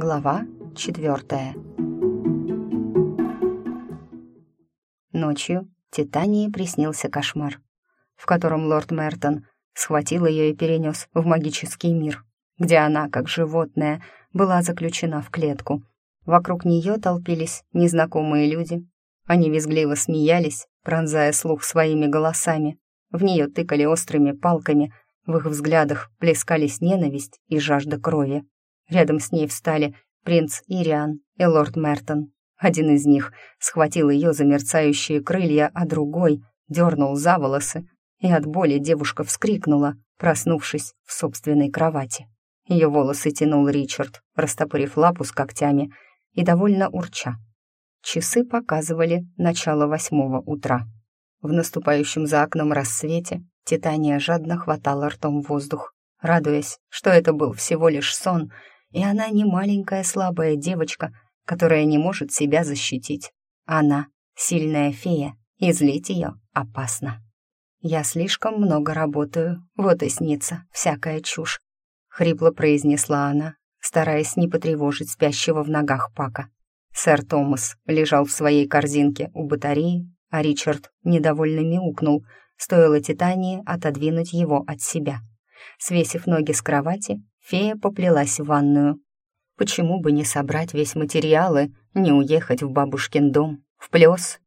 Глава четвертая. Ночью Титании приснился кошмар, в котором лорд Мертон схватил ее и перенес в магический мир, где она, как животное, была заключена в клетку. Вокруг нее толпились незнакомые люди. Они визгливо смеялись, пронзая слух своими голосами. В нее тыкали острыми палками, в их взглядах плескались ненависть и жажда крови. Рядом с ней встали принц Ириан и лорд Мертон. Один из них схватил ее за мерцающие крылья, а другой дернул за волосы, и от боли девушка вскрикнула, проснувшись в собственной кровати. Ее волосы тянул Ричард, растопырив лапу с когтями и довольно урча. Часы показывали начало восьмого утра. В наступающем за окном рассвете Титания жадно хватала ртом воздух, радуясь, что это был всего лишь сон — и она не маленькая слабая девочка, которая не может себя защитить. Она — сильная фея, и злить ее опасно. «Я слишком много работаю, вот и снится всякая чушь», — хрипло произнесла она, стараясь не потревожить спящего в ногах Пака. Сэр Томас лежал в своей корзинке у батареи, а Ричард недовольно мяукнул, стоило Титании отодвинуть его от себя. Свесив ноги с кровати, фея поплелась в ванную. Почему бы не собрать весь материал и не уехать в бабушкин дом, в плес?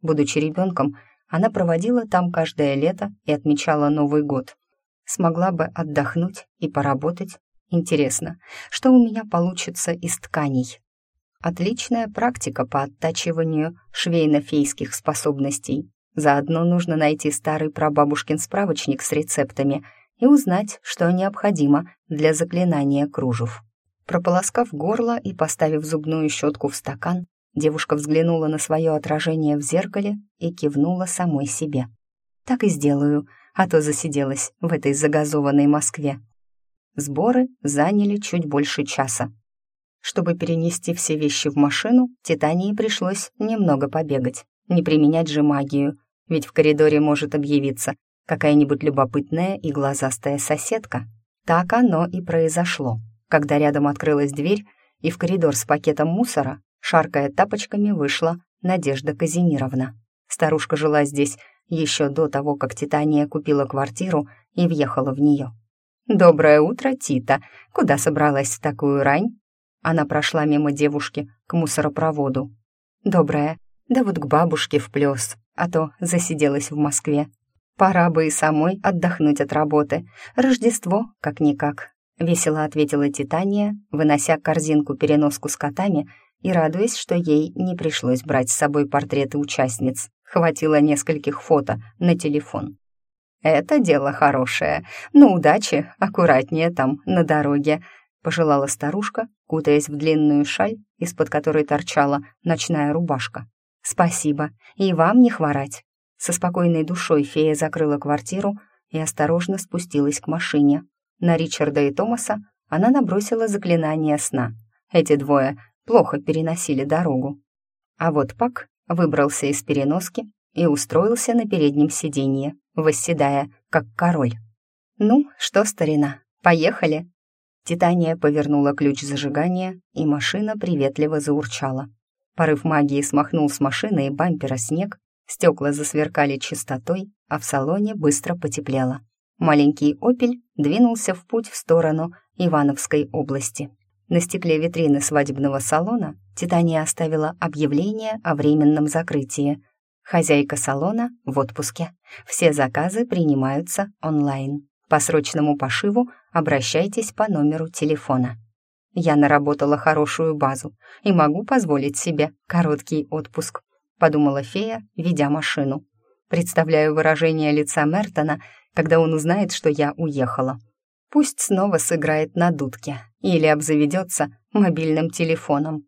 Будучи ребенком, она проводила там каждое лето и отмечала Новый год. Смогла бы отдохнуть и поработать. Интересно, что у меня получится из тканей? Отличная практика по оттачиванию швейно-фейских способностей. Заодно нужно найти старый прабабушкин справочник с рецептами — и узнать, что необходимо для заклинания кружев. Прополоскав горло и поставив зубную щетку в стакан, девушка взглянула на свое отражение в зеркале и кивнула самой себе. «Так и сделаю, а то засиделась в этой загазованной Москве». Сборы заняли чуть больше часа. Чтобы перенести все вещи в машину, Титании пришлось немного побегать, не применять же магию, ведь в коридоре может объявиться какая-нибудь любопытная и глазастая соседка. Так оно и произошло, когда рядом открылась дверь, и в коридор с пакетом мусора, шаркая тапочками, вышла Надежда Казимировна. Старушка жила здесь еще до того, как Титания купила квартиру и въехала в нее. «Доброе утро, Тита! Куда собралась в такую рань?» Она прошла мимо девушки к мусоропроводу. «Доброе. Да вот к бабушке в плес, а то засиделась в Москве. Пора бы и самой отдохнуть от работы. Рождество, как-никак», — весело ответила Титания, вынося корзинку-переноску с котами и радуясь, что ей не пришлось брать с собой портреты участниц. Хватило нескольких фото на телефон. «Это дело хорошее. Ну, удачи, аккуратнее там, на дороге», — пожелала старушка, кутаясь в длинную шаль, из-под которой торчала ночная рубашка. «Спасибо, и вам не хворать». Со спокойной душой фея закрыла квартиру и осторожно спустилась к машине. На Ричарда и Томаса она набросила заклинание сна. Эти двое плохо переносили дорогу. А вот Пак выбрался из переноски и устроился на переднем сиденье, восседая, как король. «Ну, что, старина, поехали?» Титания повернула ключ зажигания, и машина приветливо заурчала. Порыв магии смахнул с машины и бампера снег, Стекла засверкали чистотой, а в салоне быстро потеплело. Маленький «Опель» двинулся в путь в сторону Ивановской области. На стекле витрины свадебного салона Титания оставила объявление о временном закрытии. Хозяйка салона в отпуске. Все заказы принимаются онлайн. По срочному пошиву обращайтесь по номеру телефона. Я наработала хорошую базу и могу позволить себе короткий отпуск. — подумала фея, ведя машину. «Представляю выражение лица Мертона, когда он узнает, что я уехала. Пусть снова сыграет на дудке или обзаведется мобильным телефоном».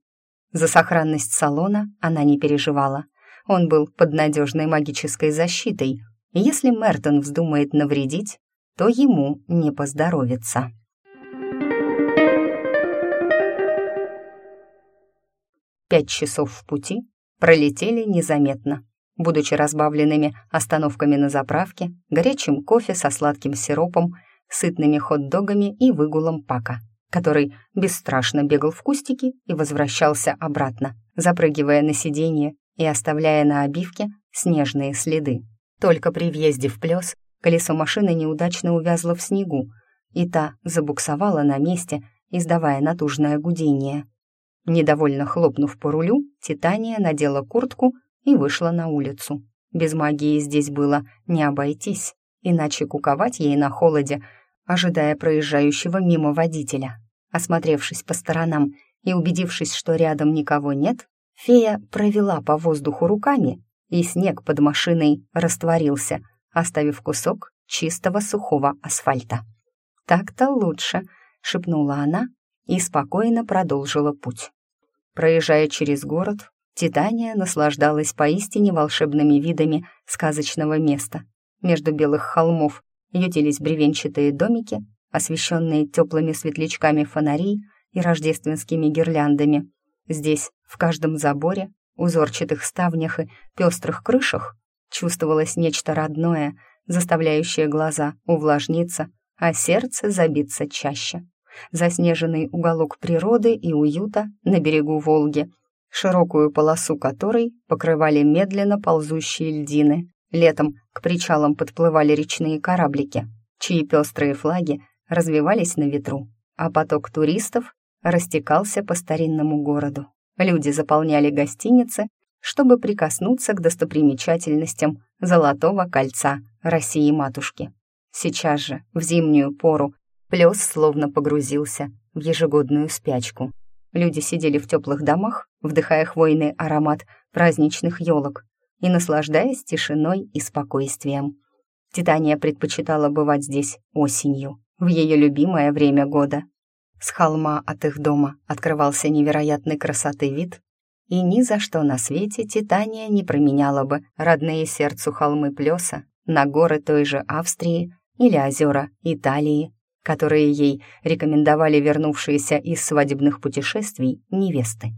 За сохранность салона она не переживала. Он был под надежной магической защитой, и если Мертон вздумает навредить, то ему не поздоровится. Пять часов в пути пролетели незаметно. Будучи разбавленными остановками на заправке, горячим кофе со сладким сиропом, сытными хот-догами и выгулом пака. который бесстрашно бегал в кустики и возвращался обратно, запрыгивая на сиденье и оставляя на обивке снежные следы. Только при въезде в плес колесо машины неудачно увязло в снегу, и та забуксовала на месте, издавая натужное гудение. Недовольно хлопнув по рулю, Титания надела куртку и вышла на улицу. Без магии здесь было не обойтись, иначе куковать ей на холоде, ожидая проезжающего мимо водителя. Осмотревшись по сторонам и убедившись, что рядом никого нет, фея провела по воздуху руками, и снег под машиной растворился, оставив кусок чистого сухого асфальта. «Так-то лучше», — шепнула она и спокойно продолжила путь. Проезжая через город, Титания наслаждалась поистине волшебными видами сказочного места. Между белых холмов ютились бревенчатые домики, освещенные теплыми светлячками фонарей и рождественскими гирляндами. Здесь, в каждом заборе, узорчатых ставнях и пестрых крышах, чувствовалось нечто родное, заставляющее глаза увлажниться, а сердце забиться чаще. Заснеженный уголок природы и уюта на берегу Волги — широкую полосу которой покрывали медленно ползущие льдины. Летом к причалам подплывали речные кораблики, чьи пестрые флаги развивались на ветру, а поток туристов растекался по старинному городу. Люди заполняли гостиницы, чтобы прикоснуться к достопримечательностям Золотого кольца России-матушки. Сейчас же, в зимнюю пору, плес словно погрузился в ежегодную спячку. Люди сидели в теплых домах, вдыхая хвойный аромат праздничных елок и наслаждаясь тишиной и спокойствием. Титания предпочитала бывать здесь осенью, в ее любимое время года. С холма от их дома открывался невероятной красоты вид, и ни за что на свете Титания не променяла бы родные сердцу холмы Плеса на горы той же Австрии или озера Италии которые ей рекомендовали вернувшиеся из свадебных путешествий невесты.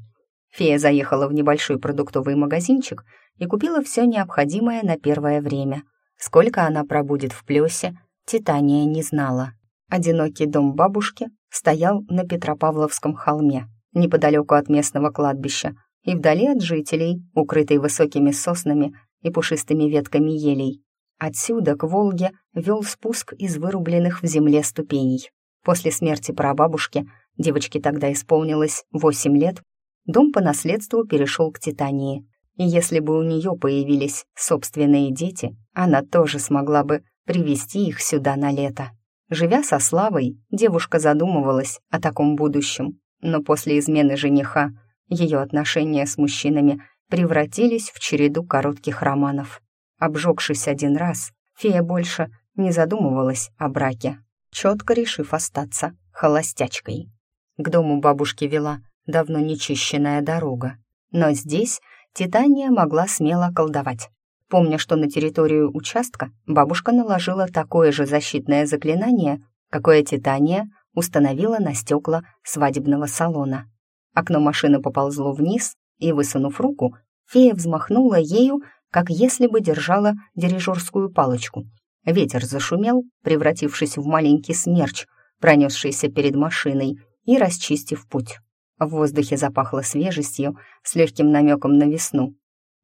Фея заехала в небольшой продуктовый магазинчик и купила все необходимое на первое время. Сколько она пробудет в плесе, Титания не знала. Одинокий дом бабушки стоял на Петропавловском холме, неподалеку от местного кладбища, и вдали от жителей, укрытый высокими соснами и пушистыми ветками елей. Отсюда к Волге вел спуск из вырубленных в земле ступеней. После смерти прабабушки, девочке тогда исполнилось 8 лет, дом по наследству перешел к Титании. И если бы у нее появились собственные дети, она тоже смогла бы привести их сюда на лето. Живя со Славой, девушка задумывалась о таком будущем, но после измены жениха ее отношения с мужчинами превратились в череду коротких романов. Обжегшись один раз, фея больше не задумывалась о браке, четко решив остаться холостячкой. К дому бабушки вела давно нечищенная дорога, но здесь Титания могла смело колдовать. Помня, что на территорию участка бабушка наложила такое же защитное заклинание, какое Титания установила на стекла свадебного салона. Окно машины поползло вниз, и, высунув руку, фея взмахнула ею, как если бы держала дирижерскую палочку. Ветер зашумел, превратившись в маленький смерч, пронесшийся перед машиной и расчистив путь. В воздухе запахло свежестью с легким намеком на весну,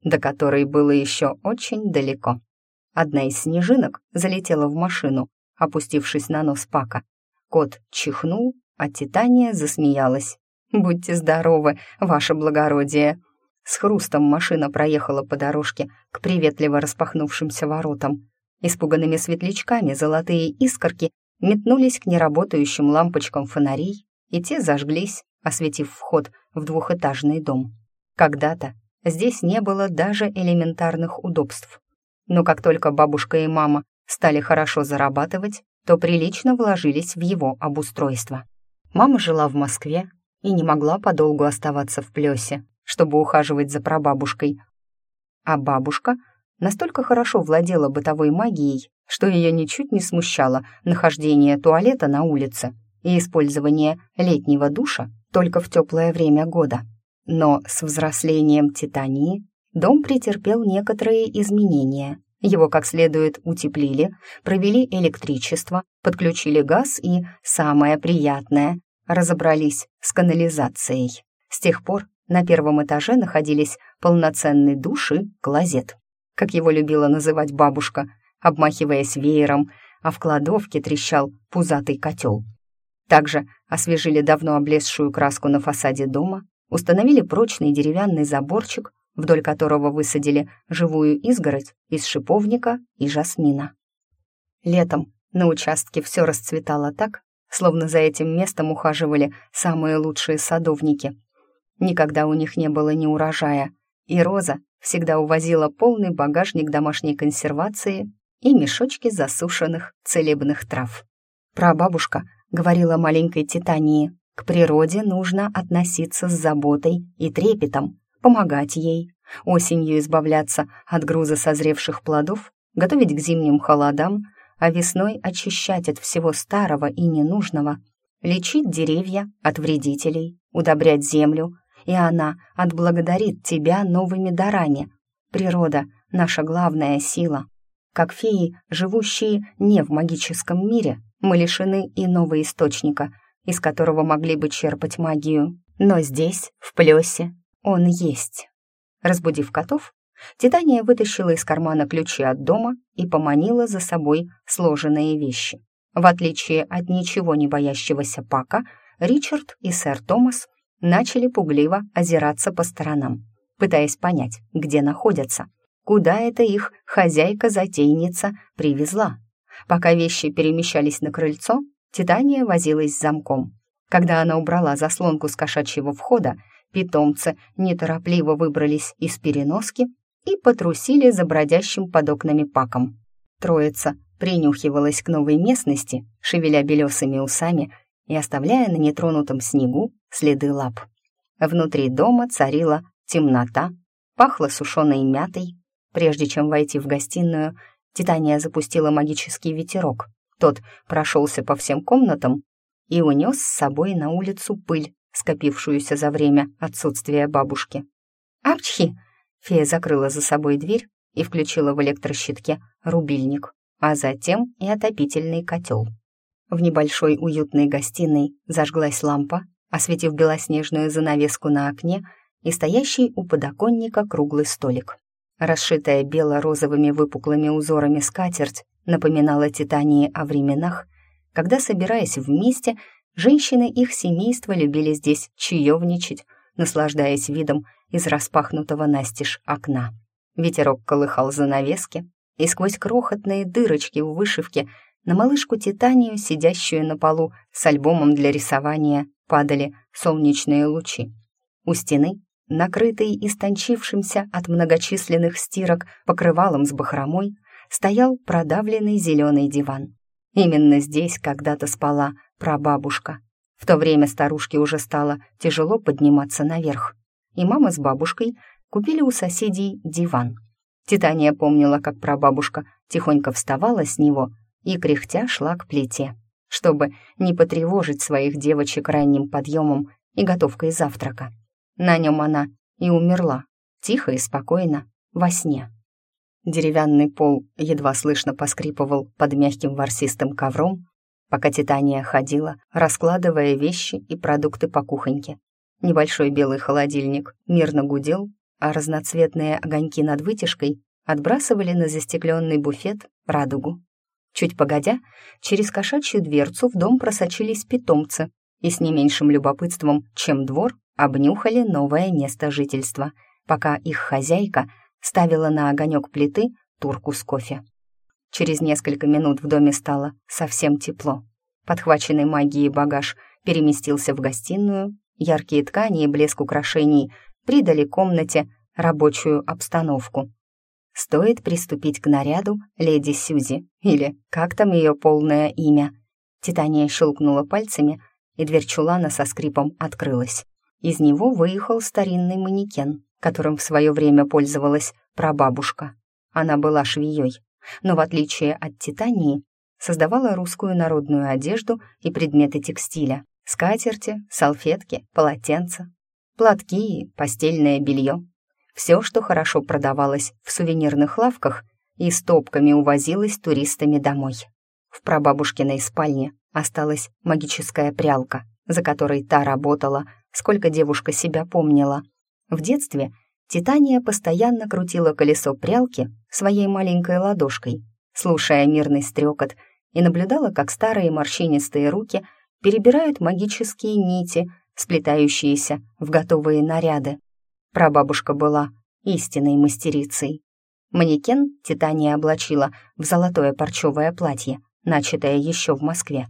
до которой было еще очень далеко. Одна из снежинок залетела в машину, опустившись на нос Пака. Кот чихнул, а Титания засмеялась. «Будьте здоровы, ваше благородие!» С хрустом машина проехала по дорожке к приветливо распахнувшимся воротам. Испуганными светлячками золотые искорки метнулись к неработающим лампочкам фонарей, и те зажглись, осветив вход в двухэтажный дом. Когда-то здесь не было даже элементарных удобств. Но как только бабушка и мама стали хорошо зарабатывать, то прилично вложились в его обустройство. Мама жила в Москве и не могла подолгу оставаться в Плесе, чтобы ухаживать за прабабушкой. А бабушка настолько хорошо владела бытовой магией, что ее ничуть не смущало нахождение туалета на улице и использование летнего душа только в теплое время года. Но с взрослением Титании дом претерпел некоторые изменения. Его как следует утеплили, провели электричество, подключили газ и, самое приятное, разобрались с канализацией. С тех пор на первом этаже находились полноценный душ и клозет, как его любила называть бабушка, обмахиваясь веером, а в кладовке трещал пузатый котел. Также освежили давно облезшую краску на фасаде дома, установили прочный деревянный заборчик, вдоль которого высадили живую изгородь из шиповника и жасмина. Летом на участке все расцветало так, словно за этим местом ухаживали самые лучшие садовники. Никогда у них не было ни урожая, и Роза всегда увозила полный багажник домашней консервации и мешочки засушенных целебных трав. Прабабушка говорила маленькой Титании, к природе нужно относиться с заботой и трепетом, помогать ей, осенью избавляться от груза созревших плодов, готовить к зимним холодам, а весной очищать от всего старого и ненужного, лечить деревья от вредителей, удобрять землю, и она отблагодарит тебя новыми дарами. Природа — наша главная сила. Как феи, живущие не в магическом мире, мы лишены иного источника, из которого могли бы черпать магию. Но здесь, в плесе, он есть. Разбудив котов, Титания вытащила из кармана ключи от дома и поманила за собой сложенные вещи. В отличие от ничего не боящегося Пака, Ричард и сэр Томас начали пугливо озираться по сторонам, пытаясь понять, где находятся, куда это их хозяйка-затейница привезла. Пока вещи перемещались на крыльцо, Титания возилась с замком. Когда она убрала заслонку с кошачьего входа, питомцы неторопливо выбрались из переноски и потрусили за бродящим под окнами паком. Троица принюхивалась к новой местности, шевеля белесыми усами и оставляя на нетронутом снегу следы лап. Внутри дома царила темнота, пахло сушеной мятой. Прежде чем войти в гостиную, Титания запустила магический ветерок. Тот прошелся по всем комнатам и унес с собой на улицу пыль, скопившуюся за время отсутствия бабушки. «Апчхи!» Фея закрыла за собой дверь и включила в электрощитке рубильник, а затем и отопительный котел. В небольшой уютной гостиной зажглась лампа, осветив белоснежную занавеску на окне и стоящий у подоконника круглый столик. Расшитая бело-розовыми выпуклыми узорами скатерть напоминала Титании о временах, когда, собираясь вместе, женщины их семейства любили здесь чаевничать, наслаждаясь видом из распахнутого настежь окна. Ветерок колыхал занавески, и сквозь крохотные дырочки в вышивке на малышку Титанию, сидящую на полу с альбомом для рисования, падали солнечные лучи. У стены, накрытый истончившимся от многочисленных стирок покрывалом с бахромой, стоял продавленный зеленый диван. Именно здесь когда-то спала прабабушка. В то время старушке уже стало тяжело подниматься наверх, и мама с бабушкой купили у соседей диван. Титания помнила, как прабабушка тихонько вставала с него и, кряхтя, шла к плите, чтобы не потревожить своих девочек ранним подъемом и готовкой завтрака. На нем она и умерла, тихо и спокойно, во сне. Деревянный пол едва слышно поскрипывал под мягким ворсистым ковром, пока Титания ходила, раскладывая вещи и продукты по кухоньке. Небольшой белый холодильник мирно гудел, а разноцветные огоньки над вытяжкой отбрасывали на застекленный буфет радугу. Чуть погодя, через кошачью дверцу в дом просочились питомцы и с не меньшим любопытством, чем двор, обнюхали новое место жительства, пока их хозяйка ставила на огонек плиты турку с кофе. Через несколько минут в доме стало совсем тепло. Подхваченный магией багаж переместился в гостиную, яркие ткани и блеск украшений придали комнате рабочую обстановку. Стоит приступить к наряду леди Сьюзи, или как там ее полное имя. Титания щелкнула пальцами, и дверь чулана со скрипом открылась. Из него выехал старинный манекен, которым в свое время пользовалась прабабушка. Она была швеей, но в отличие от Титании, создавала русскую народную одежду и предметы текстиля, скатерти, салфетки, полотенца, платки и постельное белье. Все, что хорошо продавалось в сувенирных лавках и стопками увозилось туристами домой. В прабабушкиной спальне осталась магическая прялка, за которой та работала, сколько девушка себя помнила. В детстве Титания постоянно крутила колесо прялки своей маленькой ладошкой, слушая мирный стрекот, и наблюдала, как старые морщинистые руки перебирают магические нити, сплетающиеся в готовые наряды. Прабабушка была истинной мастерицей. Манекен Титания облачила в золотое парчевое платье, начатое еще в Москве.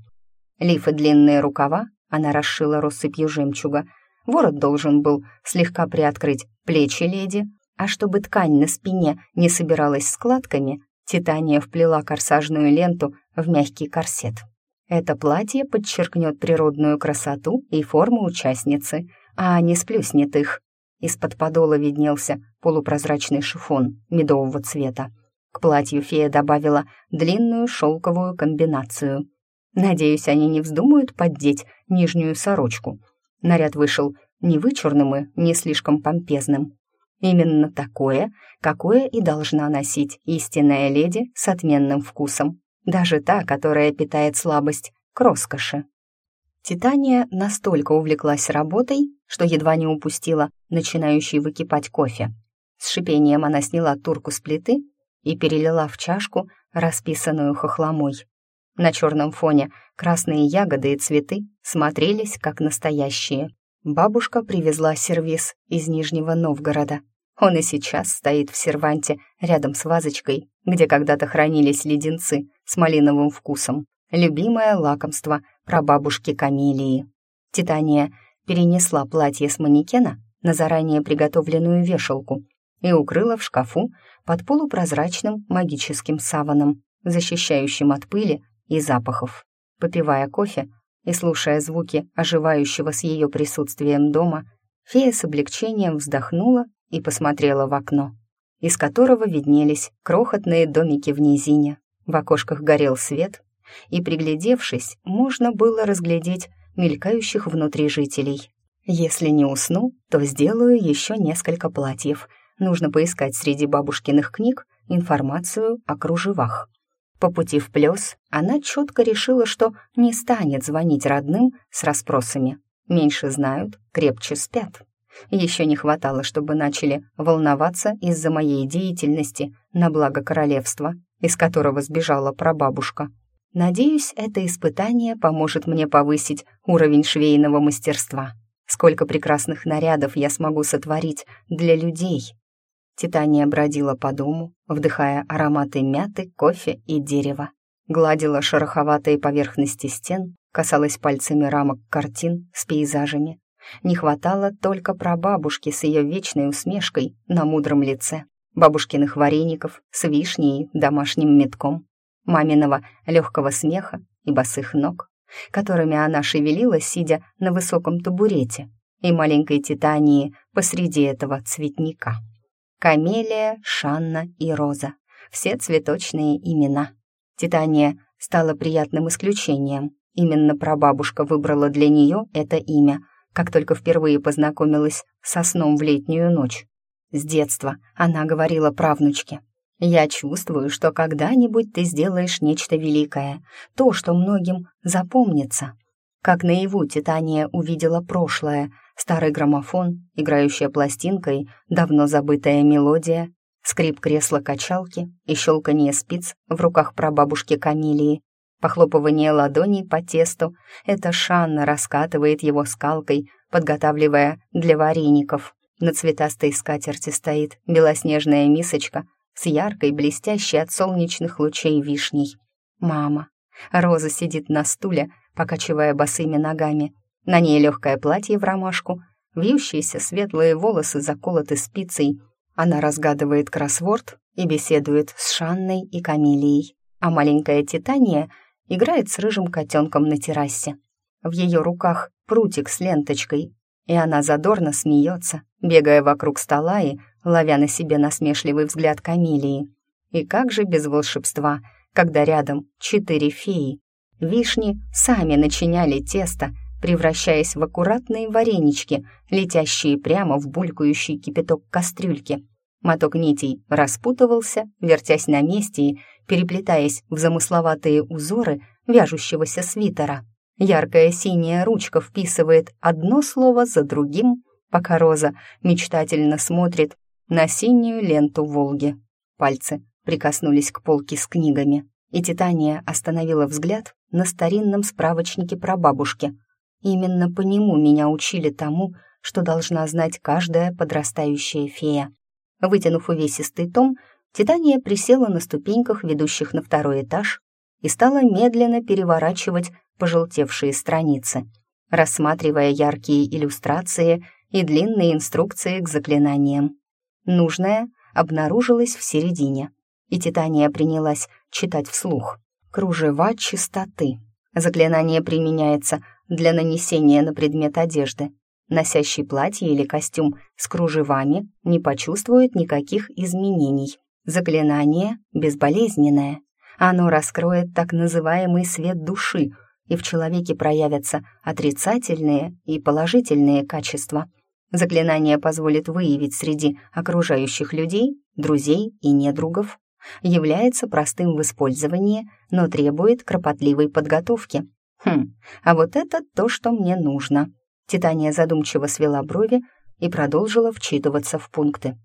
Лифы длинные рукава она расшила россыпью жемчуга. Ворот должен был слегка приоткрыть плечи леди, а чтобы ткань на спине не собиралась складками, Титания вплела корсажную ленту в мягкий корсет. Это платье подчеркнет природную красоту и форму участницы, а не сплюснет их. Из-под подола виднелся полупрозрачный шифон медового цвета. К платью фея добавила длинную шелковую комбинацию. Надеюсь, они не вздумают поддеть нижнюю сорочку. Наряд вышел не вычурным и не слишком помпезным. Именно такое, какое и должна носить истинная леди с отменным вкусом. Даже та, которая питает слабость к роскоши. Титания настолько увлеклась работой, что едва не упустила начинающий выкипать кофе. С шипением она сняла турку с плиты и перелила в чашку, расписанную хохломой. На черном фоне красные ягоды и цветы смотрелись как настоящие. Бабушка привезла сервиз из Нижнего Новгорода. Он и сейчас стоит в серванте рядом с вазочкой, где когда-то хранились леденцы с малиновым вкусом. Любимое лакомство прабабушки Камелии. Титания перенесла платье с манекена на заранее приготовленную вешалку и укрыла в шкафу под полупрозрачным магическим саваном, защищающим от пыли и запахов. Попивая кофе и слушая звуки оживающего с ее присутствием дома, фея с облегчением вздохнула и посмотрела в окно, из которого виднелись крохотные домики в низине. В окошках горел свет, и, приглядевшись, можно было разглядеть мелькающих внутри жителей. Если не усну, то сделаю еще несколько платьев. Нужно поискать среди бабушкиных книг информацию о кружевах. По пути в плес она четко решила, что не станет звонить родным с расспросами. Меньше знают, крепче спят. Еще не хватало, чтобы начали волноваться из-за моей деятельности на благо королевства, из которого сбежала прабабушка. Надеюсь, это испытание поможет мне повысить уровень швейного мастерства. Сколько прекрасных нарядов я смогу сотворить для людей. Титания бродила по дому, вдыхая ароматы мяты, кофе и дерева. Гладила шероховатые поверхности стен, касалась пальцами рамок картин с пейзажами. Не хватало только прабабушки с ее вечной усмешкой на мудром лице, бабушкиных вареников с вишней домашним метком, маминого легкого смеха и босых ног, которыми она шевелила, сидя на высоком табурете, и маленькой Титании посреди этого цветника. Камелия, Шанна и Роза. Все цветочные имена. Титания стала приятным исключением. Именно прабабушка выбрала для нее это имя, как только впервые познакомилась со сном в летнюю ночь. С детства она говорила правнучке. «Я чувствую, что когда-нибудь ты сделаешь нечто великое, то, что многим запомнится». Как наяву Титания увидела прошлое, старый граммофон, играющая пластинкой, давно забытая мелодия, скрип кресла-качалки и щелканье спиц в руках прабабушки Камилии, похлопывание ладоней по тесту. Это Шанна раскатывает его скалкой, подготавливая для вареников. На цветастой скатерти стоит белоснежная мисочка с яркой, блестящей от солнечных лучей вишней. Мама. Роза сидит на стуле, покачивая босыми ногами. На ней легкое платье в ромашку, вьющиеся светлые волосы заколоты спицей. Она разгадывает кроссворд и беседует с Шанной и Камилией. А маленькая Титания играет с рыжим котенком на террасе. В ее руках прутик с ленточкой, и она задорно смеется, бегая вокруг стола и ловя на себе насмешливый взгляд Камилии. И как же без волшебства, когда рядом четыре феи, Вишни сами начиняли тесто, превращаясь в аккуратные варенички, летящие прямо в булькающий кипяток кастрюльки. Моток нитей распутывался, вертясь на месте и переплетаясь в замысловатые узоры вяжущегося свитера. Яркая синяя ручка вписывает одно слово за другим, пока Роза мечтательно смотрит на синюю ленту Волги. Пальцы прикоснулись к полке с книгами, и Титания остановила взгляд на старинном справочнике про бабушки. Именно по нему меня учили тому, что должна знать каждая подрастающая фея. Вытянув увесистый том, Титания присела на ступеньках, ведущих на второй этаж, и стала медленно переворачивать пожелтевшие страницы, рассматривая яркие иллюстрации и длинные инструкции к заклинаниям. Нужное обнаружилось в середине, и Титания принялась читать вслух. «Кружева чистоты». Заклинание применяется для нанесения на предмет одежды. Носящий платье или костюм с кружевами не почувствует никаких изменений. Заклинание безболезненное. Оно раскроет так называемый свет души, и в человеке проявятся отрицательные и положительные качества. Заклинание позволит выявить среди окружающих людей, друзей и недругов. Является простым в использовании, но требует кропотливой подготовки. Хм, а вот это то, что мне нужно. Титания задумчиво свела брови и продолжила вчитываться в пункты.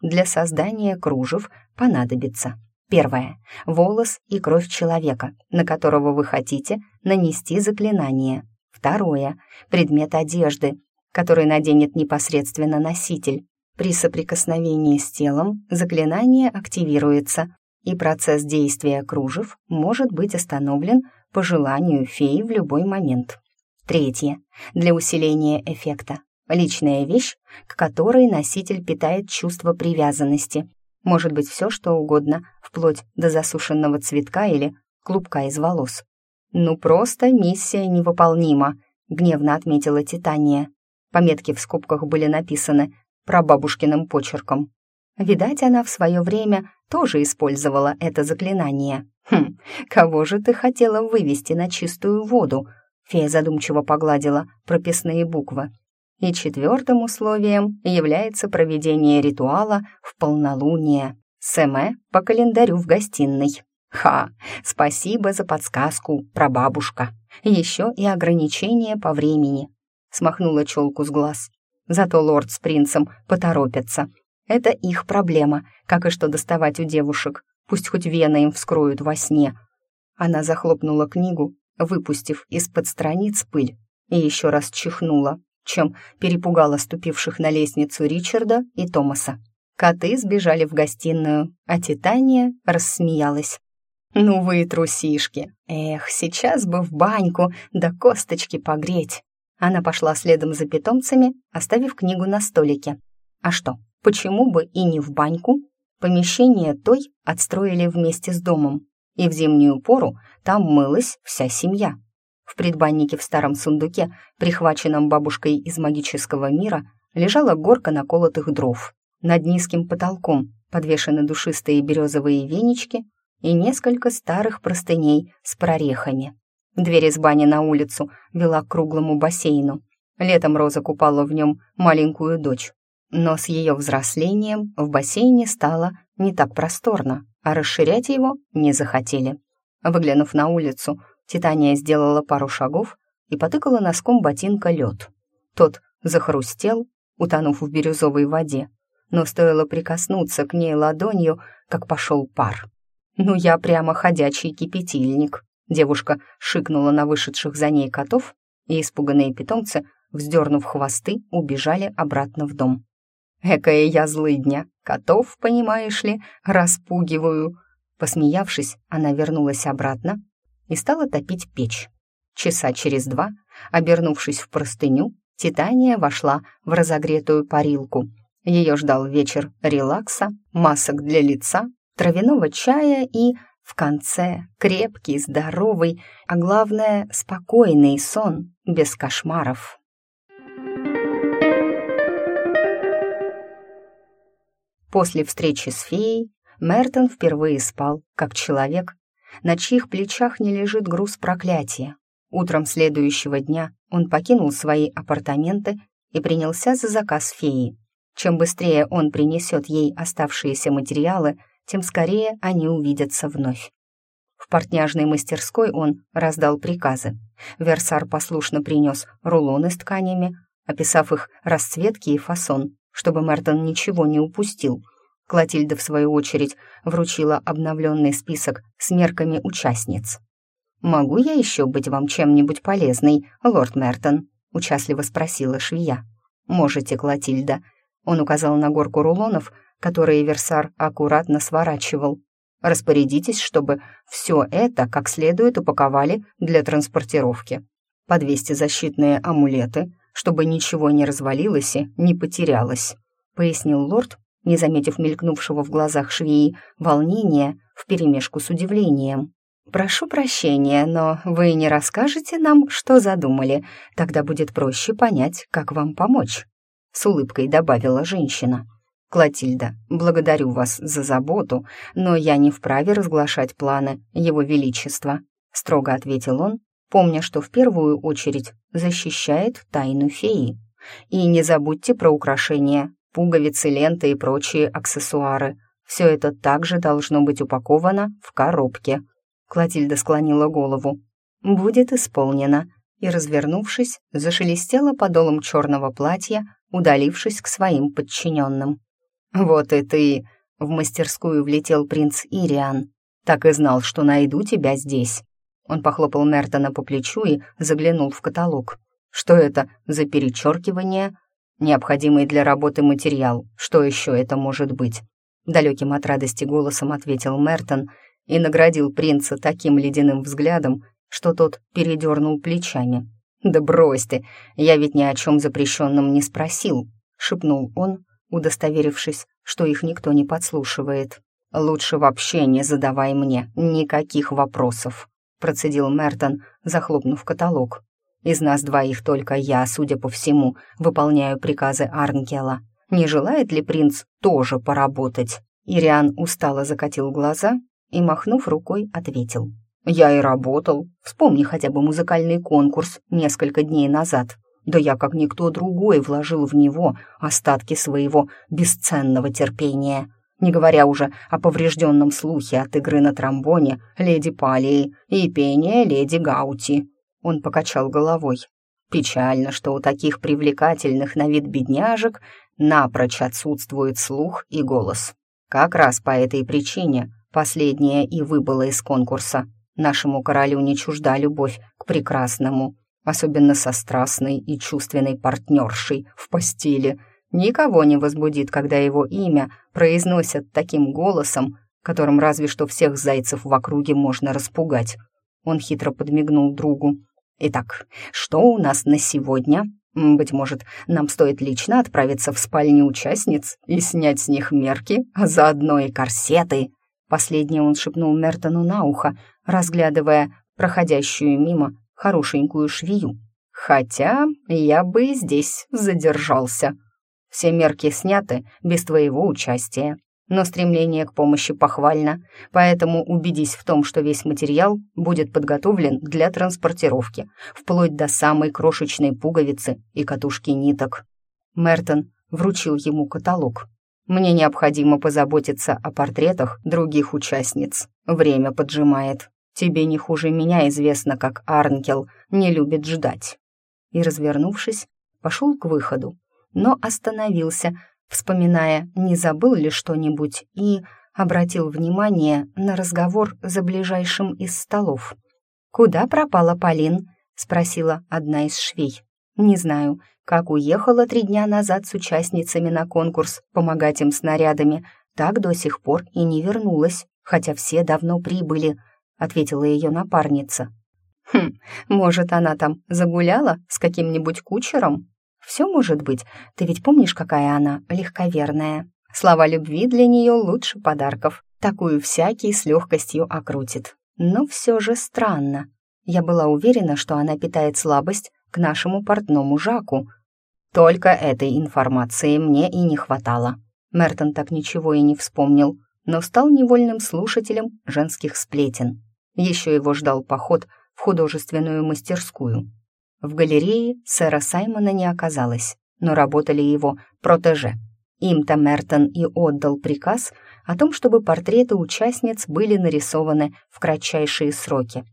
Для создания кружев понадобится Первое. Волос и кровь человека, на которого вы хотите нанести заклинание. Второе. Предмет одежды, который наденет непосредственно носитель. При соприкосновении с телом заклинание активируется, и процесс действия кружев может быть остановлен по желанию феи в любой момент. Третье. Для усиления эффекта. Личная вещь, к которой носитель питает чувство привязанности, может быть все, что угодно, вплоть до засушенного цветка или клубка из волос. «Ну просто миссия невыполнима», — гневно отметила Титания. Пометки в скобках были написаны прабабушкиным почерком. Видать, она в свое время тоже использовала это заклинание. «Хм, кого же ты хотела вывести на чистую воду?» Фея задумчиво погладила прописные буквы и четвертым условием является проведение ритуала в полнолуние. Сэме по календарю в гостиной. Ха, спасибо за подсказку, прабабушка. Еще и ограничение по времени. Смахнула челку с глаз. Зато лорд с принцем поторопятся. Это их проблема, как и что доставать у девушек. Пусть хоть вены им вскроют во сне. Она захлопнула книгу, выпустив из-под страниц пыль, и еще раз чихнула чем перепугала ступивших на лестницу Ричарда и Томаса. Коты сбежали в гостиную, а Титания рассмеялась. «Ну вы трусишки! Эх, сейчас бы в баньку, да косточки погреть!» Она пошла следом за питомцами, оставив книгу на столике. А что, почему бы и не в баньку? Помещение той отстроили вместе с домом, и в зимнюю пору там мылась вся семья. В предбаннике в старом сундуке, прихваченном бабушкой из магического мира, лежала горка наколотых дров. Над низким потолком подвешены душистые березовые венички и несколько старых простыней с прорехами. Дверь из бани на улицу вела к круглому бассейну. Летом Роза купала в нем маленькую дочь. Но с ее взрослением в бассейне стало не так просторно, а расширять его не захотели. Выглянув на улицу, Титания сделала пару шагов и потыкала носком ботинка лед. Тот захрустел, утонув в бирюзовой воде, но стоило прикоснуться к ней ладонью, как пошел пар. «Ну я прямо ходячий кипятильник», девушка шикнула на вышедших за ней котов, и испуганные питомцы, вздернув хвосты, убежали обратно в дом. «Экая я злыдня, котов, понимаешь ли, распугиваю». Посмеявшись, она вернулась обратно и стала топить печь. Часа через два, обернувшись в простыню, Титания вошла в разогретую парилку. Ее ждал вечер релакса, масок для лица, травяного чая и, в конце, крепкий, здоровый, а главное, спокойный сон, без кошмаров. После встречи с феей Мертон впервые спал, как человек, на чьих плечах не лежит груз проклятия. Утром следующего дня он покинул свои апартаменты и принялся за заказ феи. Чем быстрее он принесет ей оставшиеся материалы, тем скорее они увидятся вновь. В портняжной мастерской он раздал приказы. Версар послушно принес рулоны с тканями, описав их расцветки и фасон, чтобы Мертон ничего не упустил. Клотильда, в свою очередь, вручила обновленный список с мерками участниц. «Могу я еще быть вам чем-нибудь полезной, лорд Мертон?» — участливо спросила швея. «Можете, Клотильда». Он указал на горку рулонов, которые Версар аккуратно сворачивал. «Распорядитесь, чтобы все это как следует упаковали для транспортировки. Подвесьте защитные амулеты, чтобы ничего не развалилось и не потерялось», — пояснил лорд, не заметив мелькнувшего в глазах швеи волнения вперемешку с удивлением. «Прошу прощения, но вы не расскажете нам, что задумали. Тогда будет проще понять, как вам помочь», — с улыбкой добавила женщина. «Клотильда, благодарю вас за заботу, но я не вправе разглашать планы Его Величества», — строго ответил он, помня, что в первую очередь защищает тайну феи. «И не забудьте про украшения, пуговицы, ленты и прочие аксессуары. Все это также должно быть упаковано в коробке», Клотильда склонила голову. «Будет исполнено», и, развернувшись, зашелестела подолом черного платья, удалившись к своим подчиненным. «Вот и ты!» — в мастерскую влетел принц Ириан. «Так и знал, что найду тебя здесь». Он похлопал Мертона по плечу и заглянул в каталог. «Что это за перечеркивание?» «Необходимый для работы материал. Что еще это может быть?» Далеким от радости голосом ответил Мертон — и наградил принца таким ледяным взглядом, что тот передернул плечами. «Да брось ты, я ведь ни о чем запрещенном не спросил», — шепнул он, удостоверившись, что их никто не подслушивает. «Лучше вообще не задавай мне никаких вопросов», — процедил Мертон, захлопнув каталог. «Из нас двоих только я, судя по всему, выполняю приказы Арнкела. Не желает ли принц тоже поработать?» Ириан устало закатил глаза и, махнув рукой, ответил. «Я и работал. Вспомни хотя бы музыкальный конкурс несколько дней назад. Да я, как никто другой, вложил в него остатки своего бесценного терпения. Не говоря уже о поврежденном слухе от игры на тромбоне леди Палии и пения леди Гаути». Он покачал головой. Печально, что у таких привлекательных на вид бедняжек напрочь отсутствует слух и голос. Как раз по этой причине Последняя и выбыла из конкурса. Нашему королю не чужда любовь к прекрасному, особенно со страстной и чувственной партнершей в постели. Никого не возбудит, когда его имя произносят таким голосом, которым разве что всех зайцев в округе можно распугать. Он хитро подмигнул другу. «Итак, что у нас на сегодня?» Быть может, нам стоит лично отправиться в спальню участниц и снять с них мерки, а заодно и корсеты. Последнее он шепнул Мертону на ухо, разглядывая проходящую мимо хорошенькую швею. «Хотя я бы и здесь задержался. Все мерки сняты без твоего участия, но стремление к помощи похвально, поэтому убедись в том, что весь материал будет подготовлен для транспортировки, вплоть до самой крошечной пуговицы и катушки ниток». Мертон вручил ему каталог. Мне необходимо позаботиться о портретах других участниц. Время поджимает. Тебе не хуже меня известно, как Арнкел не любит ждать». И, развернувшись, пошел к выходу, но остановился, вспоминая, не забыл ли что-нибудь, и обратил внимание на разговор за ближайшим из столов. «Куда пропала Полин?» — спросила одна из швей. «Не знаю, как уехала три дня назад с участницами на конкурс помогать им снарядами, так до сих пор и не вернулась, хотя все давно прибыли», — ответила ее напарница. «Хм, может, она там загуляла с каким-нибудь кучером?» «Все может быть. Ты ведь помнишь, какая она легковерная? Слова любви для нее лучше подарков. Такую всякий с легкостью окрутит. Но все же странно. Я была уверена, что она питает слабость к нашему портному Жаку, только этой информации мне и не хватало. Мертон так ничего и не вспомнил, но стал невольным слушателем женских сплетен. Еще его ждал поход в художественную мастерскую. В галерее сэра Саймона не оказалось, но работали его протеже. Им-то Мертон и отдал приказ о том, чтобы портреты участниц были нарисованы в кратчайшие сроки.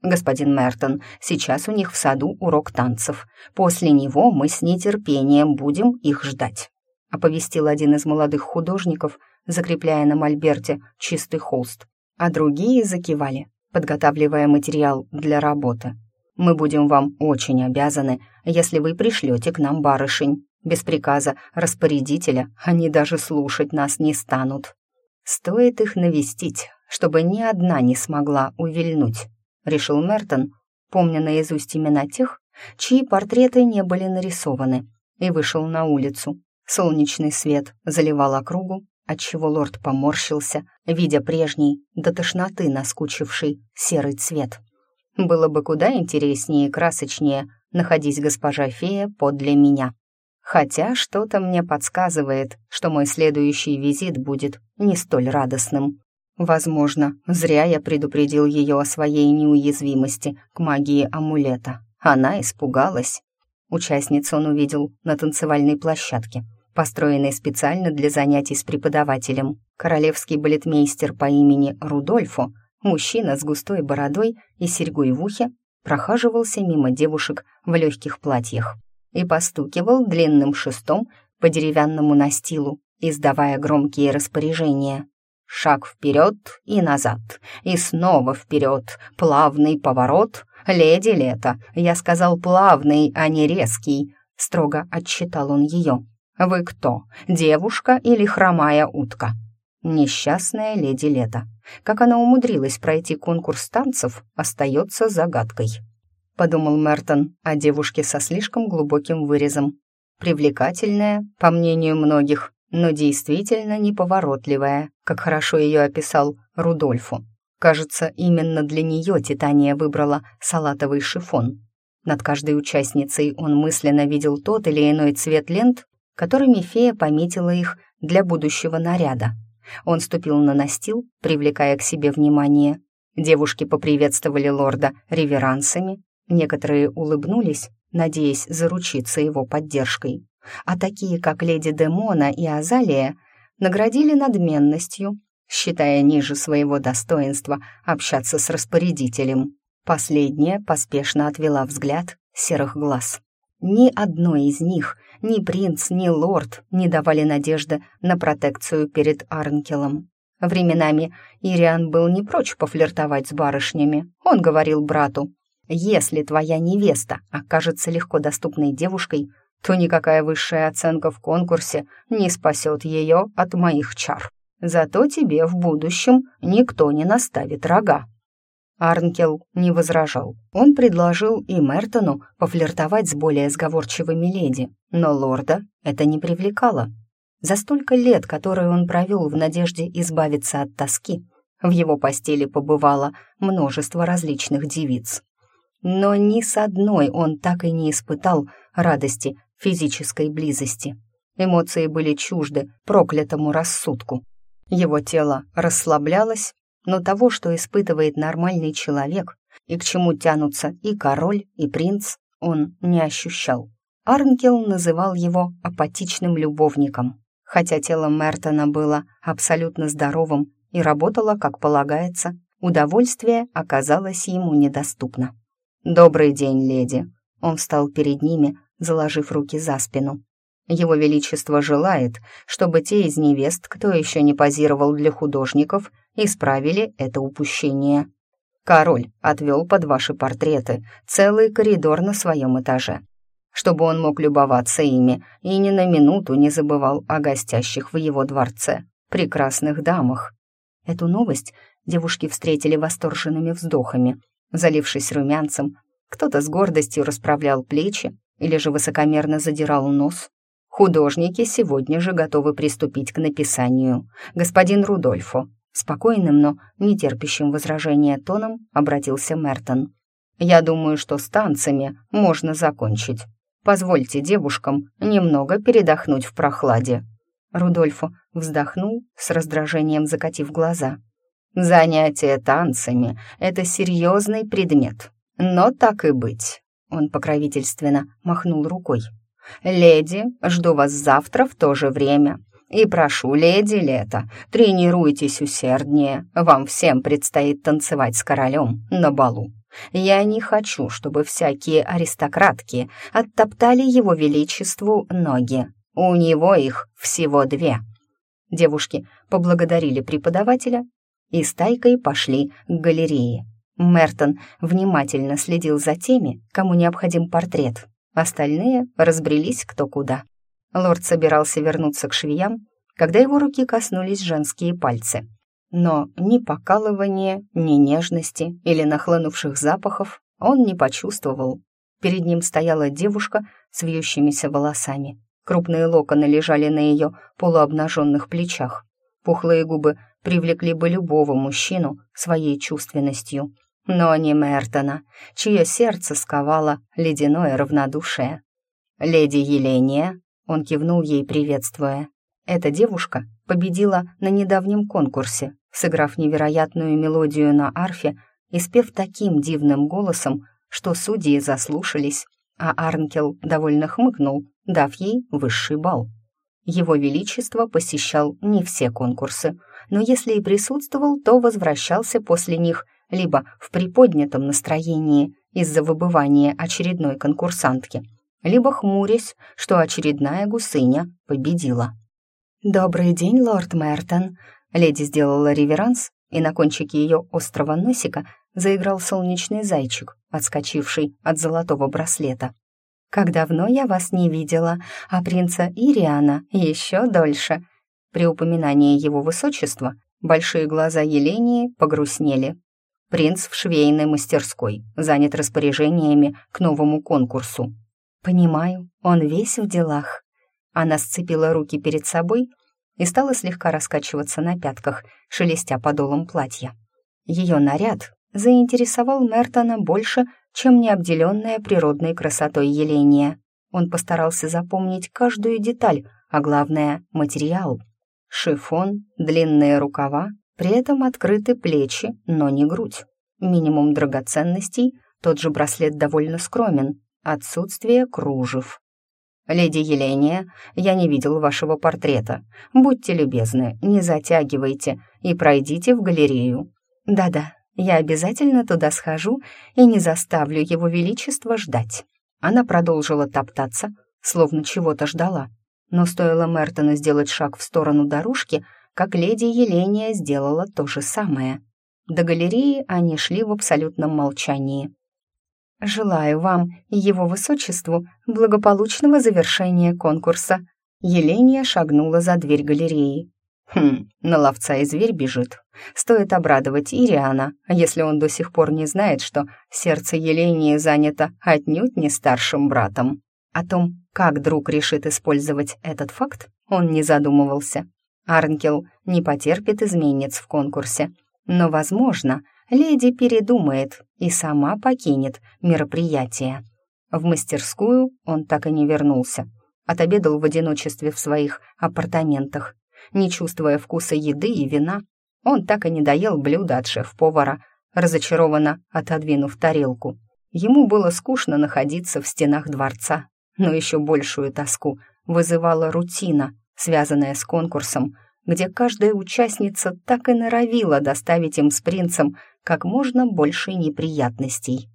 «Господин Мертон, сейчас у них в саду урок танцев. После него мы с нетерпением будем их ждать», — оповестил один из молодых художников, закрепляя на мольберте чистый холст, а другие закивали, подготавливая материал для работы. «Мы будем вам очень обязаны, если вы пришлете к нам барышень. Без приказа распорядителя они даже слушать нас не станут. Стоит их навестить, чтобы ни одна не смогла увильнуть», — решил Мертон, помня наизусть имена тех, чьи портреты не были нарисованы, и вышел на улицу. Солнечный свет заливал округу, отчего лорд поморщился, видя прежний, до тошноты наскучивший серый цвет. Было бы куда интереснее и красочнее, находись госпожа фея подле меня. Хотя что-то мне подсказывает, что мой следующий визит будет не столь радостным. Возможно, зря я предупредил ее о своей неуязвимости к магии амулета. Она испугалась. Участницу он увидел на танцевальной площадке — построенный специально для занятий с преподавателем. Королевский балетмейстер по имени Рудольфо, мужчина с густой бородой и серьгой в ухе, прохаживался мимо девушек в легких платьях и постукивал длинным шестом по деревянному настилу, издавая громкие распоряжения. Шаг вперед и назад, и снова вперед, плавный поворот. «Леди Лето, я сказал плавный, а не резкий», — строго отчитал он ее. «Вы кто, девушка или хромая утка?» Несчастная леди Лето. Как она умудрилась пройти конкурс танцев, остается загадкой. Подумал Мертон о девушке со слишком глубоким вырезом. Привлекательная, по мнению многих, но действительно неповоротливая, как хорошо ее описал Рудольфу. Кажется, именно для нее Титания выбрала салатовый шифон. Над каждой участницей он мысленно видел тот или иной цвет лент, которыми фея пометила их для будущего наряда. Он ступил на настил, привлекая к себе внимание. Девушки поприветствовали лорда реверансами, некоторые улыбнулись, надеясь заручиться его поддержкой, а такие, как леди Демона и Азалия, наградили надменностью, считая ниже своего достоинства общаться с распорядителем. Последняя поспешно отвела взгляд серых глаз. Ни одной из них ни принц, ни лорд не давали надежды на протекцию перед Арнкелом. Временами Ириан был не прочь пофлиртовать с барышнями. Он говорил брату, «Если твоя невеста окажется легко доступной девушкой, то никакая высшая оценка в конкурсе не спасет ее от моих чар. Зато тебе в будущем никто не наставит рога». Арнкел не возражал. Он предложил и Мертону пофлиртовать с более сговорчивыми леди, но лорда это не привлекало. За столько лет, которые он провел в надежде избавиться от тоски, в его постели побывало множество различных девиц. Но ни с одной он так и не испытал радости физической близости. Эмоции были чужды проклятому рассудку. Его тело расслаблялось, но того, что испытывает нормальный человек, и к чему тянутся и король, и принц, он не ощущал. Арнкел называл его апатичным любовником, хотя тело Мертона было абсолютно здоровым и работало, как полагается, удовольствие оказалось ему недоступно. «Добрый день, леди!» Он встал перед ними, заложив руки за спину. Его Величество желает, чтобы те из невест, кто еще не позировал для художников, исправили это упущение. Король отвел под ваши портреты целый коридор на своем этаже, чтобы он мог любоваться ими и ни на минуту не забывал о гостящих в его дворце, прекрасных дамах. Эту новость девушки встретили восторженными вздохами. Залившись румянцем, кто-то с гордостью расправлял плечи или же высокомерно задирал нос, Художники сегодня же готовы приступить к написанию. Господин Рудольфо, спокойным, но не терпящим возражения тоном обратился Мертон. «Я думаю, что с танцами можно закончить. Позвольте девушкам немного передохнуть в прохладе». Рудольфо вздохнул, с раздражением закатив глаза. «Занятие танцами — это серьезный предмет. Но так и быть». Он покровительственно махнул рукой. «Леди, жду вас завтра в то же время. И прошу, леди Лето, тренируйтесь усерднее, вам всем предстоит танцевать с королем на балу. Я не хочу, чтобы всякие аристократки оттоптали его величеству ноги. У него их всего две». Девушки поблагодарили преподавателя и стайкой пошли к галерее. Мертон внимательно следил за теми, кому необходим портрет. Остальные разбрелись кто куда. Лорд собирался вернуться к швеям, когда его руки коснулись женские пальцы. Но ни покалывания, ни нежности или нахлынувших запахов он не почувствовал. Перед ним стояла девушка с вьющимися волосами. Крупные локоны лежали на ее полуобнаженных плечах. Пухлые губы привлекли бы любого мужчину своей чувственностью, но не Мертона, чье сердце сковало ледяное равнодушие. «Леди Еления», — он кивнул ей, приветствуя. Эта девушка победила на недавнем конкурсе, сыграв невероятную мелодию на арфе и спев таким дивным голосом, что судьи заслушались, а Арнкел довольно хмыкнул, дав ей высший балл. Его Величество посещал не все конкурсы, но если и присутствовал, то возвращался после них либо в приподнятом настроении из-за выбывания очередной конкурсантки, либо хмурясь, что очередная гусыня победила. «Добрый день, лорд Мертон!» Леди сделала реверанс, и на кончике ее острого носика заиграл солнечный зайчик, отскочивший от золотого браслета. «Как давно я вас не видела, а принца Ириана еще дольше!» При упоминании его высочества большие глаза Елении погрустнели. Принц в швейной мастерской, занят распоряжениями к новому конкурсу. «Понимаю, он весь в делах». Она сцепила руки перед собой и стала слегка раскачиваться на пятках, шелестя подолом платья. Ее наряд заинтересовал Мертона больше, чем необделенная природной красотой Еления. Он постарался запомнить каждую деталь, а главное — материал. Шифон, длинные рукава, при этом открыты плечи, но не грудь. Минимум драгоценностей, тот же браслет довольно скромен, отсутствие кружев. «Леди Еления, я не видел вашего портрета. Будьте любезны, не затягивайте и пройдите в галерею». «Да-да, я обязательно туда схожу и не заставлю его величество ждать». Она продолжила топтаться, словно чего-то ждала. Но стоило Мертону сделать шаг в сторону дорожки, как леди Еления сделала то же самое. До галереи они шли в абсолютном молчании. «Желаю вам и его высочеству благополучного завершения конкурса». Еления шагнула за дверь галереи. «Хм, на ловца и зверь бежит. Стоит обрадовать Ириана, если он до сих пор не знает, что сердце Елении занято отнюдь не старшим братом. О том, как друг решит использовать этот факт, он не задумывался. Арнкел не потерпит изменниц в конкурсе, но, возможно, леди передумает и сама покинет мероприятие. В мастерскую он так и не вернулся. Отобедал в одиночестве в своих апартаментах. Не чувствуя вкуса еды и вина, он так и не доел блюдо от шеф-повара, разочарованно отодвинув тарелку. Ему было скучно находиться в стенах дворца, но еще большую тоску вызывала рутина, связанная с конкурсом, где каждая участница так и норовила доставить им с принцем как можно больше неприятностей.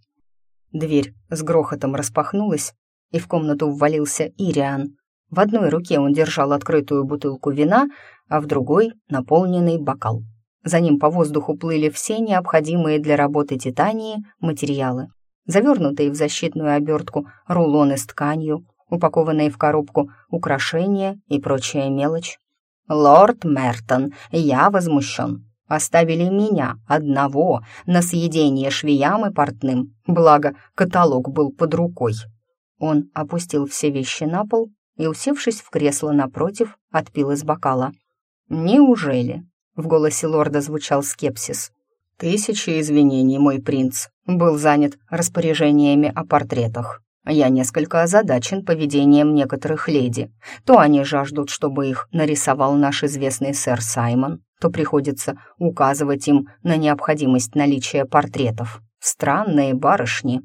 Дверь с грохотом распахнулась, и в комнату ввалился Ириан. В одной руке он держал открытую бутылку вина, а в другой — наполненный бокал. За ним по воздуху плыли все необходимые для работы титании материалы. Завернутые в защитную обертку рулоны с тканью, упакованные в коробку украшения и прочая мелочь. «Лорд Мертон, я возмущен. Оставили меня одного на съедение швеям и портным, благо каталог был под рукой». Он опустил все вещи на пол и, усевшись в кресло напротив, отпил из бокала. «Неужели?» — в голосе лорда звучал скепсис. «Тысячи извинений, мой принц. Был занят распоряжениями о портретах. Я несколько озадачен поведением некоторых леди. То они жаждут, чтобы их нарисовал наш известный сэр Саймон, то приходится указывать им на необходимость наличия портретов. Странные барышни.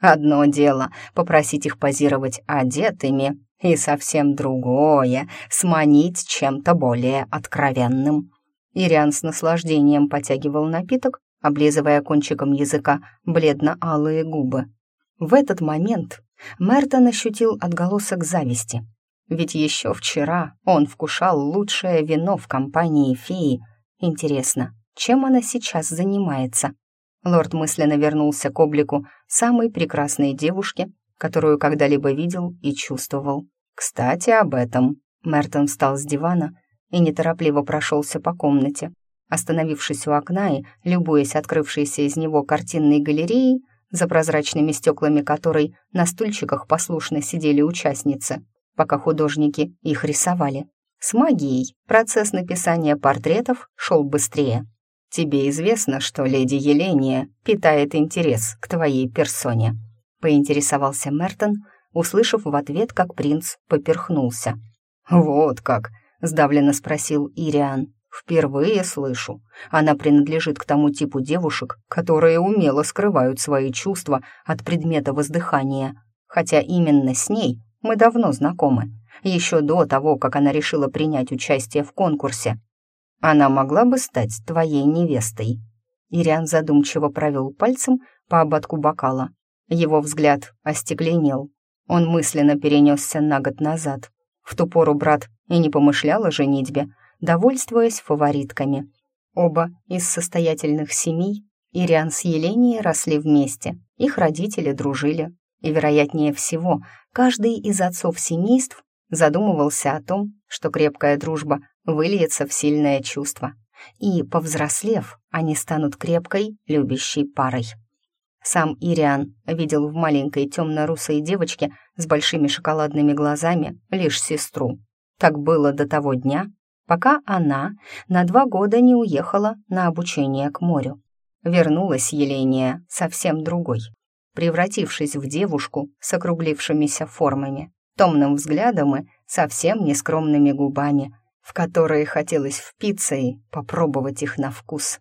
Одно дело — попросить их позировать одетыми, и совсем другое — сманить чем-то более откровенным. Ириан с наслаждением потягивал напиток, облизывая кончиком языка бледно-алые губы. В этот момент Мертон ощутил отголосок зависти. Ведь еще вчера он вкушал лучшее вино в компании феи. Интересно, чем она сейчас занимается? Лорд мысленно вернулся к облику самой прекрасной девушки, которую когда-либо видел и чувствовал. Кстати, об этом. Мертон встал с дивана и неторопливо прошелся по комнате. Остановившись у окна и любуясь открывшейся из него картинной галереей, за прозрачными стеклами которой на стульчиках послушно сидели участницы, пока художники их рисовали. С магией процесс написания портретов шел быстрее. «Тебе известно, что леди Еления питает интерес к твоей персоне», — поинтересовался Мертон, услышав в ответ, как принц поперхнулся. «Вот как», — сдавленно спросил Ириан. «Впервые слышу. Она принадлежит к тому типу девушек, которые умело скрывают свои чувства от предмета воздыхания. Хотя именно с ней мы давно знакомы, еще до того, как она решила принять участие в конкурсе. Она могла бы стать твоей невестой». Ириан задумчиво провел пальцем по ободку бокала. Его взгляд остекленел. Он мысленно перенесся на год назад. В ту пору брат и не помышлял о женитьбе, довольствуясь фаворитками. Оба из состоятельных семей, Ириан с Еленией росли вместе, их родители дружили, и, вероятнее всего, каждый из отцов семейств задумывался о том, что крепкая дружба выльется в сильное чувство, и, повзрослев, они станут крепкой, любящей парой. Сам Ириан видел в маленькой темно-русой девочке с большими шоколадными глазами лишь сестру. Так было до того дня, пока она на два года не уехала на обучение к морю. Вернулась Еления совсем другой, превратившись в девушку с округлившимися формами, томным взглядом и совсем нескромными губами, в которые хотелось впиться и попробовать их на вкус.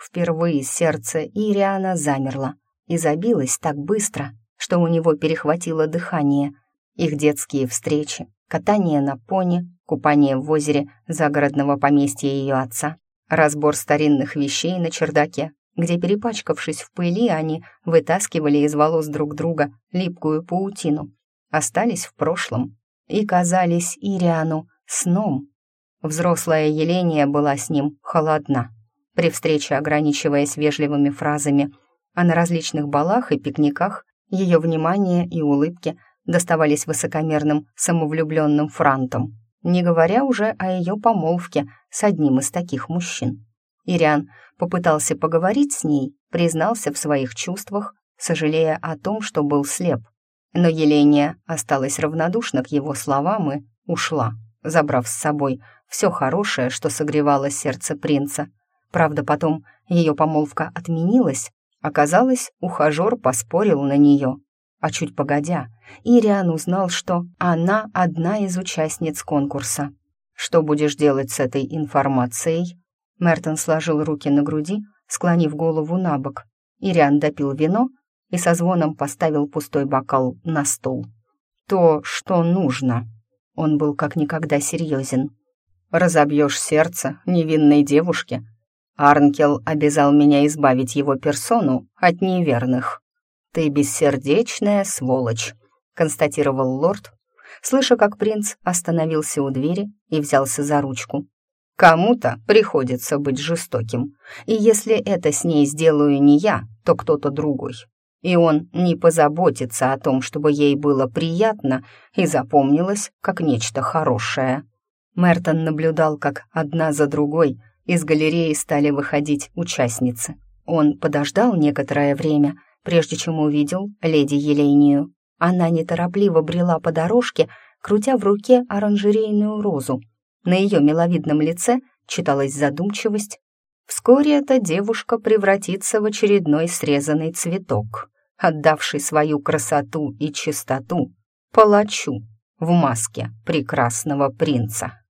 Впервые сердце Ириана замерло и забилось так быстро, что у него перехватило дыхание. Их детские встречи, катание на пони, купание в озере загородного поместья ее отца, разбор старинных вещей на чердаке, где, перепачкавшись в пыли, они вытаскивали из волос друг друга липкую паутину, остались в прошлом и казались Ириану сном. Взрослая Еления была с ним холодна, при встрече ограничиваясь вежливыми фразами, а на различных балах и пикниках ее внимание и улыбки доставались высокомерным, самовлюбленным франтом, не говоря уже о ее помолвке с одним из таких мужчин. Ириан попытался поговорить с ней, признался в своих чувствах, сожалея о том, что был слеп, но Еления осталась равнодушна к его словам и ушла, забрав с собой все хорошее, что согревало сердце принца. Правда, потом ее помолвка отменилась. Оказалось, ухажер поспорил на нее. А чуть погодя, Ириан узнал, что она одна из участниц конкурса. «Что будешь делать с этой информацией?» Мертон сложил руки на груди, склонив голову на бок. Ириан допил вино и со звоном поставил пустой бокал на стол. «То, что нужно». Он был как никогда серьезен. «Разобьешь сердце невинной девушке. Арнкел обязал меня избавить его персону от неверных. Ты бессердечная сволочь», — констатировал лорд, слыша, как принц остановился у двери и взялся за ручку. «Кому-то приходится быть жестоким, и если это с ней сделаю не я, то кто-то другой и он не позаботится о том, чтобы ей было приятно и запомнилось как нечто хорошее. Мертон наблюдал, как одна за другой из галереи стали выходить участницы. Он подождал некоторое время, прежде чем увидел леди Елению. Она неторопливо брела по дорожке, крутя в руке оранжерейную розу. На ее миловидном лице читалась задумчивость. Вскоре эта девушка превратится в очередной срезанный цветок отдавший свою красоту и чистоту палачу в маске прекрасного принца.